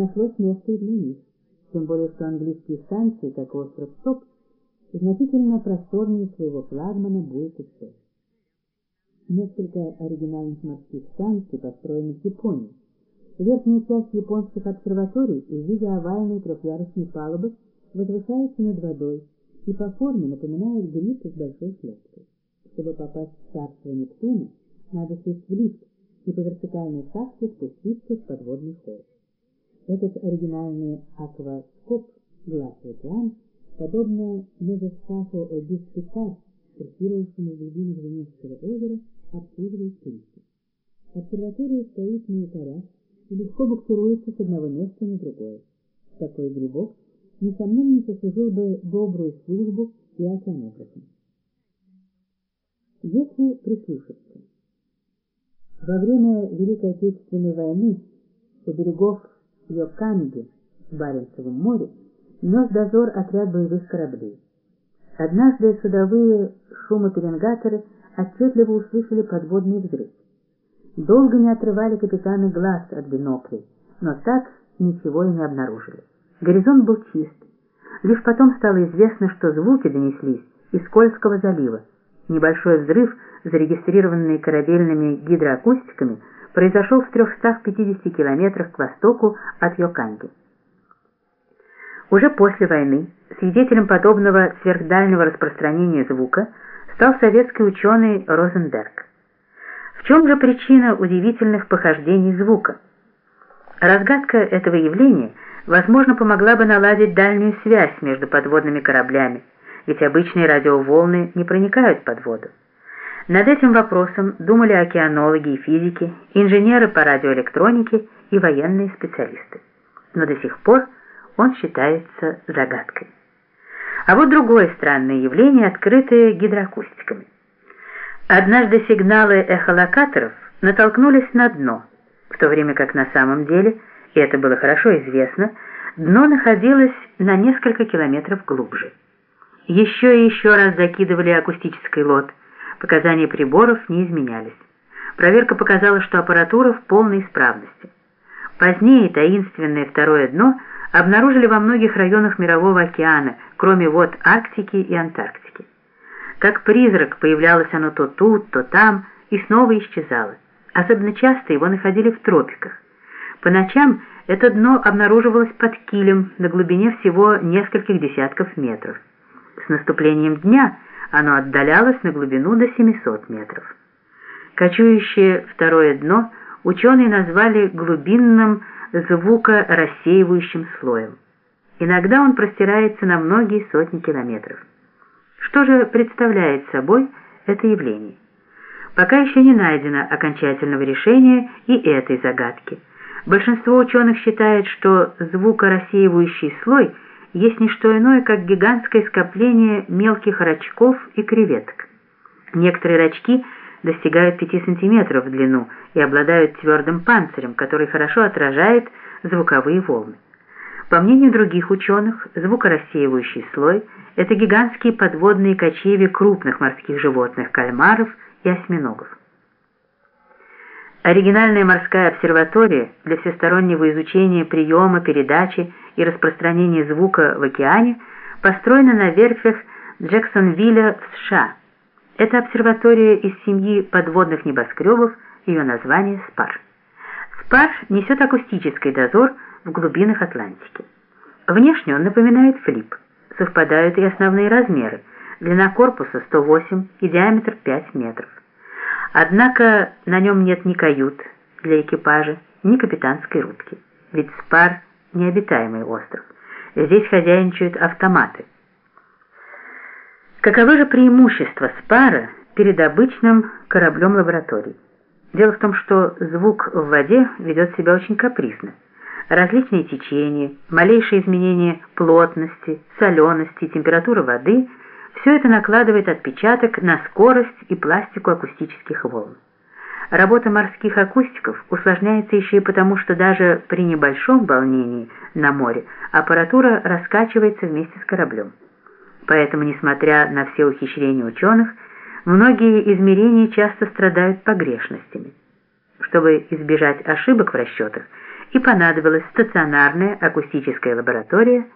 нашлось место и для них, тем более что английские станции, как остров Стоп, значительно просторнее своего флагмана Буэкусо. Несколько оригинальных морских станций построены в Японии. Верхняя часть японских обсерваторий в виде овальной трехъярусной палубы возвышается над водой и по форме напоминает гриб с большой клеткой. Чтобы попасть в царство Нептуна, надо сесть в лифт и по вертикальной шахте спуститься в подводный ход. Этот оригинальный акваскоп глаз океан, подобно мезостафу Дискитар, курсировавшему в глубинах Венецкого озера, обслуживает туристов. Обсерватория стоит на якорях и легко буксируется с одного места на другое. Такой грибок, несомненно, сослужил бы добрую службу и океанографам. Если прислушаться. Во время Великой Отечественной войны у берегов Йоканги в Баренцевом море нес дозор отряд боевых кораблей. Однажды судовые шумопеленгаторы отчетливо услышали подводный взрыв. Долго не отрывали капитаны глаз от биноклей, но так ничего и не обнаружили. Горизонт был чист. Лишь потом стало известно, что звуки донеслись из Кольского залива. Небольшой взрыв, зарегистрированный корабельными гидроакустиками, произошел в 350 километрах к востоку от Йоканги. Уже после войны свидетелем подобного сверхдальнего распространения звука стал советский ученый Розенберг. В чем же причина удивительных похождений звука? Разгадка этого явления, возможно, помогла бы наладить дальнюю связь между подводными кораблями, ведь обычные радиоволны не проникают под воду. Над этим вопросом думали океанологи и физики, инженеры по радиоэлектронике и военные специалисты. Но до сих пор он считается загадкой. А вот другое странное явление, открытое гидроакустиками. Однажды сигналы эхолокаторов натолкнулись на дно, в то время как на самом деле, и это было хорошо известно, дно находилось на несколько километров глубже. Еще и еще раз закидывали акустический лот, Показания приборов не изменялись. Проверка показала, что аппаратура в полной исправности. Позднее таинственное второе дно обнаружили во многих районах Мирового океана, кроме вод Арктики и Антарктики. Как призрак появлялось оно то тут, то там и снова исчезало. Особенно часто его находили в тропиках. По ночам это дно обнаруживалось под килем на глубине всего нескольких десятков метров. С наступлением дня – оно отдалялось на глубину до 700 метров. Кочующее второе дно ученые назвали глубинным звукорассеивающим слоем. Иногда он простирается на многие сотни километров. Что же представляет собой это явление? Пока еще не найдено окончательного решения и этой загадки. Большинство ученых считает, что звукорассеивающий слой – есть не что иное, как гигантское скопление мелких рачков и креветок. Некоторые рачки достигают 5 сантиметров в длину и обладают твердым панцирем, который хорошо отражает звуковые волны. По мнению других ученых, звукорассеивающий слой – это гигантские подводные кочеви крупных морских животных, кальмаров и осьминогов. Оригинальная морская обсерватория для всестороннего изучения приема, передачи и распространения звука в океане построена на верфях Джексонвилля в США. Это обсерватория из семьи подводных небоскребов, ее название СПАР. СПАР несет акустический дозор в глубинах Атлантики. Внешне он напоминает флип. Совпадают и основные размеры. Длина корпуса 108 и диаметр 5 метров. Однако на нем нет ни кают для экипажа, ни капитанской рубки. Ведь Спар – необитаемый остров. Здесь хозяйничают автоматы. Каковы же преимущества Спара перед обычным кораблем лаборатории? Дело в том, что звук в воде ведет себя очень капризно. Различные течения, малейшие изменения плотности, солености, температуры воды – все это накладывает отпечаток на скорость и пластику акустических волн. Работа морских акустиков усложняется еще и потому, что даже при небольшом волнении на море аппаратура раскачивается вместе с кораблем. Поэтому, несмотря на все ухищрения ученых, многие измерения часто страдают погрешностями. Чтобы избежать ошибок в расчетах, и понадобилась стационарная акустическая лаборатория